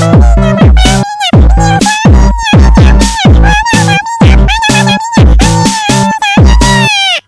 Bye.